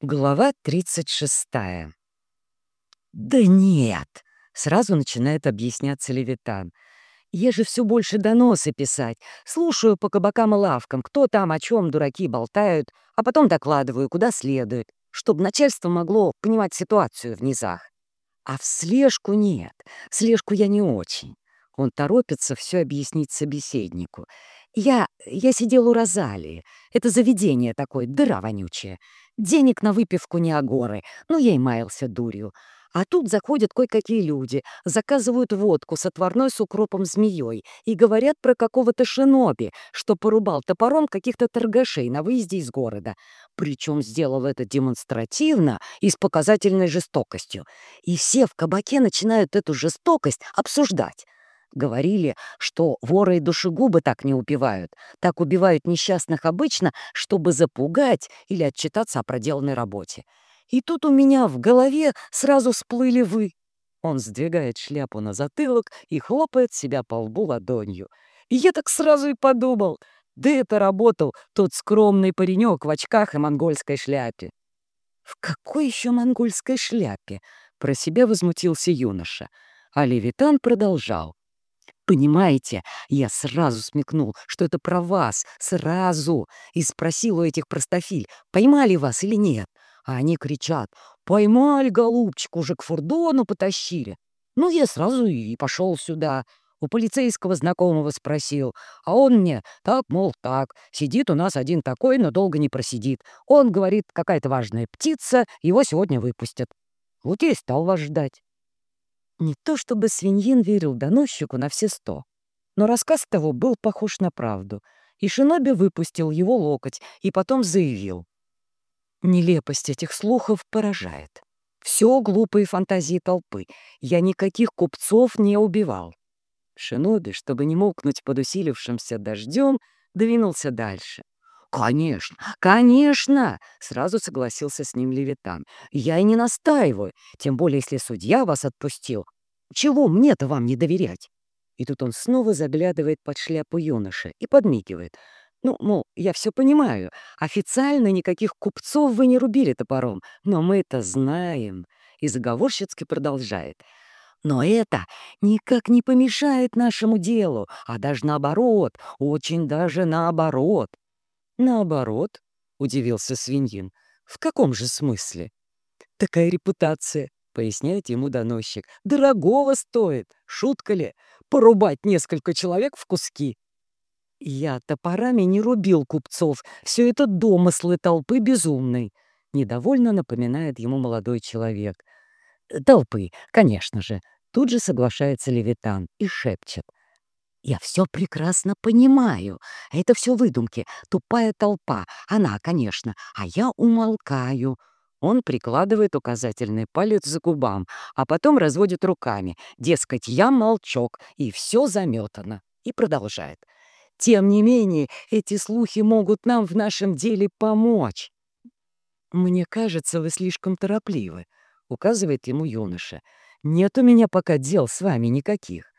Глава 36. «Да нет!» — сразу начинает объясняться Левитан. «Я же все больше доносы писать. Слушаю по кабакам и лавкам, кто там о чем дураки болтают, а потом докладываю, куда следует, чтобы начальство могло понимать ситуацию в низах. А в слежку нет, слежку я не очень. Он торопится все объяснить собеседнику. Я... я сидел у Розалии. Это заведение такое, дыра вонючая. Денег на выпивку не агоры, ну я и маялся дурью. А тут заходят кое-какие люди, заказывают водку с отварной с укропом змеей и говорят про какого-то шиноби, что порубал топором каких-то торгашей на выезде из города. Причем сделал это демонстративно и с показательной жестокостью. И все в кабаке начинают эту жестокость обсуждать. Говорили, что воры и душегубы так не убивают. Так убивают несчастных обычно, чтобы запугать или отчитаться о проделанной работе. И тут у меня в голове сразу всплыли вы. Он сдвигает шляпу на затылок и хлопает себя по лбу ладонью. И я так сразу и подумал, да это работал тот скромный паренек в очках и монгольской шляпе. «В какой еще монгольской шляпе?» — про себя возмутился юноша. А Левитан продолжал. Понимаете, я сразу смекнул, что это про вас, сразу, и спросил у этих простофиль, поймали вас или нет. А они кричат, поймали, голубчик, уже к фурдону потащили. Ну, я сразу и пошел сюда. У полицейского знакомого спросил, а он мне, так, мол, так, сидит у нас один такой, но долго не просидит. Он говорит, какая-то важная птица, его сегодня выпустят. Вот я и стал вас ждать. Не то чтобы свиньин верил доносчику на все сто, но рассказ того был похож на правду, и Шиноби выпустил его локоть и потом заявил. Нелепость этих слухов поражает. Все глупые фантазии толпы. Я никаких купцов не убивал. Шиноби, чтобы не мокнуть под усилившимся дождем, двинулся дальше. «Конечно, конечно!» — сразу согласился с ним Левитан. «Я и не настаиваю, тем более если судья вас отпустил. Чего мне-то вам не доверять?» И тут он снова заглядывает под шляпу юноши и подмигивает. «Ну, мол, я все понимаю. Официально никаких купцов вы не рубили топором, но мы это знаем». И заговорщицки продолжает. Но это никак не помешает нашему делу, а даже наоборот, очень даже наоборот. «Наоборот», — удивился свиньин. «В каком же смысле?» «Такая репутация», — поясняет ему доносчик. «Дорогого стоит. Шутка ли? Порубать несколько человек в куски». «Я топорами не рубил купцов. Все это домыслы толпы безумной», — недовольно напоминает ему молодой человек. «Толпы, конечно же», — тут же соглашается Левитан и шепчет. Я все прекрасно понимаю. Это все выдумки. Тупая толпа. Она, конечно. А я умолкаю. Он прикладывает указательный палец за губам, а потом разводит руками. Дескать, я молчок, и все заметано. И продолжает. Тем не менее, эти слухи могут нам в нашем деле помочь. «Мне кажется, вы слишком торопливы», — указывает ему юноша. «Нет у меня пока дел с вами никаких.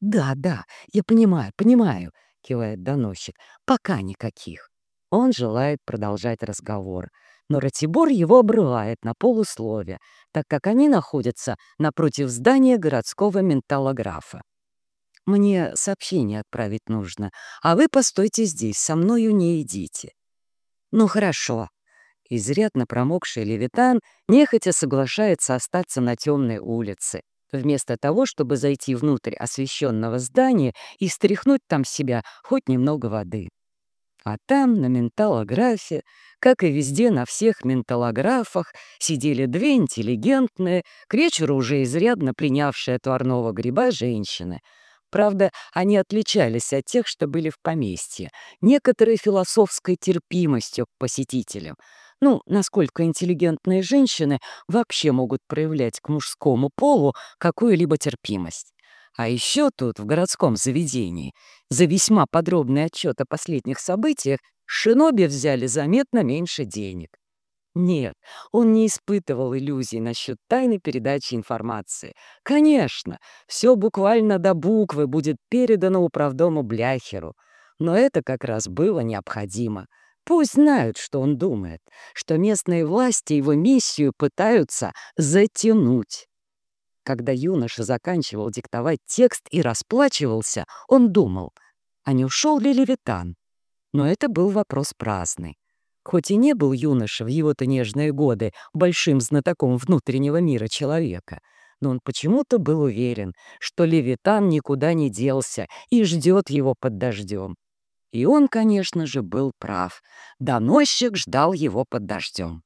«Да, да, я понимаю, понимаю», — кивает доносчик. «Пока никаких». Он желает продолжать разговор, но Ратибор его обрывает на полуслове, так как они находятся напротив здания городского менталографа. «Мне сообщение отправить нужно, а вы постойте здесь, со мною не идите». «Ну хорошо». Изрядно промокший Левитан нехотя соглашается остаться на темной улице, вместо того, чтобы зайти внутрь освещенного здания и стряхнуть там себя хоть немного воды. А там, на менталографе, как и везде на всех менталографах, сидели две интеллигентные, к вечеру уже изрядно принявшие отварного гриба женщины. Правда, они отличались от тех, что были в поместье, некоторой философской терпимостью к посетителям — ну, насколько интеллигентные женщины вообще могут проявлять к мужскому полу какую-либо терпимость. А еще тут, в городском заведении, за весьма подробный отчет о последних событиях Шиноби взяли заметно меньше денег. Нет, он не испытывал иллюзий насчет тайной передачи информации. Конечно, все буквально до буквы будет передано управдому Бляхеру. Но это как раз было необходимо — Пусть знают, что он думает, что местные власти его миссию пытаются затянуть. Когда юноша заканчивал диктовать текст и расплачивался, он думал, а не ушел ли Левитан? Но это был вопрос праздный. Хоть и не был юноша в его-то нежные годы большим знатоком внутреннего мира человека, но он почему-то был уверен, что Левитан никуда не делся и ждет его под дождем. И он, конечно же, был прав. Доносчик ждал его под дождем.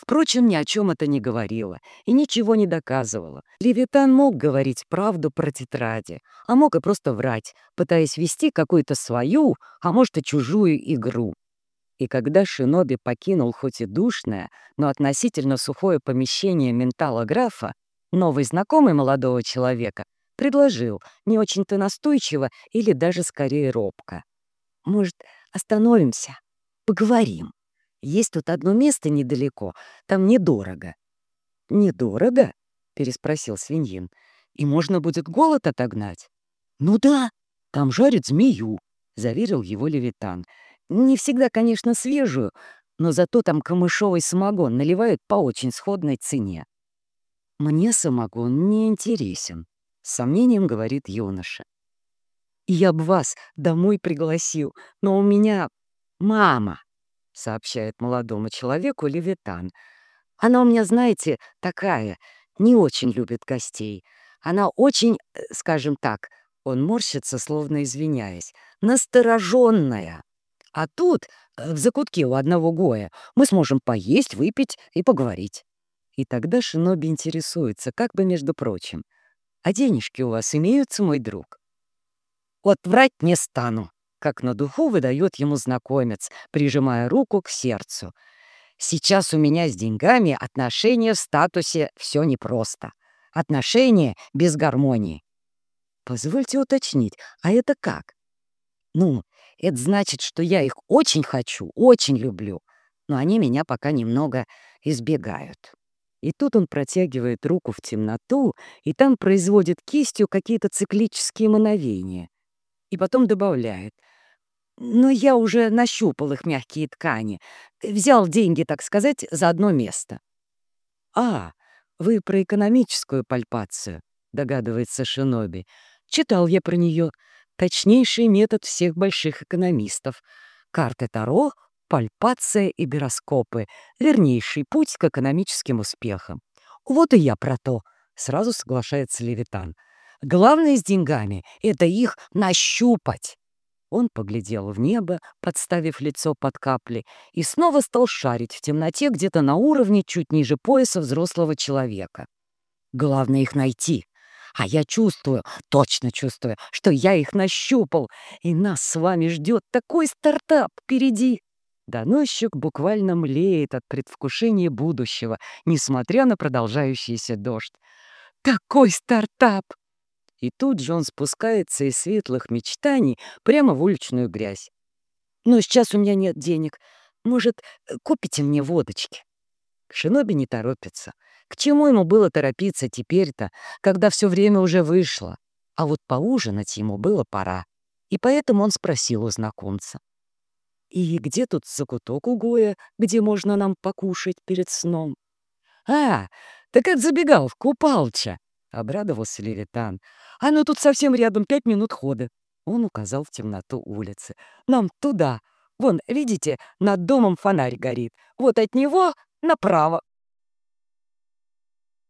Впрочем, ни о чем это не говорило и ничего не доказывало. Левитан мог говорить правду про тетради, а мог и просто врать, пытаясь вести какую-то свою, а может и чужую игру. И когда Шиноби покинул хоть и душное, но относительно сухое помещение ментала графа, новый знакомый молодого человека предложил, не очень-то настойчиво или даже скорее робко. «Может, остановимся? Поговорим?» Есть тут одно место недалеко, там недорого». «Недорого?» — переспросил свиньин. «И можно будет голод отогнать?» «Ну да, там жарят змею», — заверил его Левитан. «Не всегда, конечно, свежую, но зато там камышовый самогон наливают по очень сходной цене». «Мне самогон не интересен», — с сомнением говорит юноша. «Я б вас домой пригласил, но у меня мама» сообщает молодому человеку Левитан. «Она у меня, знаете, такая, не очень любит гостей. Она очень, э, скажем так, он морщится, словно извиняясь, настороженная. А тут, э, в закутке у одного Гоя, мы сможем поесть, выпить и поговорить». И тогда Шиноби интересуется, как бы между прочим. «А денежки у вас имеются, мой друг?» «Вот врать не стану», как на духу выдает ему знакомец, прижимая руку к сердцу. «Сейчас у меня с деньгами отношения в статусе все непросто. Отношения без гармонии». «Позвольте уточнить, а это как?» «Ну, это значит, что я их очень хочу, очень люблю, но они меня пока немного избегают». И тут он протягивает руку в темноту, и там производит кистью какие-то циклические мановения. И потом добавляет — но я уже нащупал их мягкие ткани. Взял деньги, так сказать, за одно место. «А, вы про экономическую пальпацию», — догадывается Шиноби. «Читал я про нее. Точнейший метод всех больших экономистов. Карты Таро, пальпация и бироскопы. Вернейший путь к экономическим успехам. Вот и я про то», — сразу соглашается Левитан. «Главное с деньгами — это их нащупать». Он поглядел в небо, подставив лицо под капли, и снова стал шарить в темноте где-то на уровне чуть ниже пояса взрослого человека. «Главное их найти. А я чувствую, точно чувствую, что я их нащупал, и нас с вами ждет такой стартап впереди!» Доносчик буквально млеет от предвкушения будущего, несмотря на продолжающийся дождь. «Такой стартап!» И тут же он спускается из светлых мечтаний прямо в уличную грязь. «Но сейчас у меня нет денег. Может, э, купите мне водочки?» Шиноби не торопится. К чему ему было торопиться теперь-то, когда все время уже вышло? А вот поужинать ему было пора. И поэтому он спросил у знакомца. «И где тут закуток у Гоя, где можно нам покушать перед сном?» «А, так это забегаловка у Палча!» — обрадовался Левитан. Оно тут совсем рядом, пять минут хода». Он указал в темноту улицы. «Нам туда. Вон, видите, над домом фонарь горит. Вот от него направо».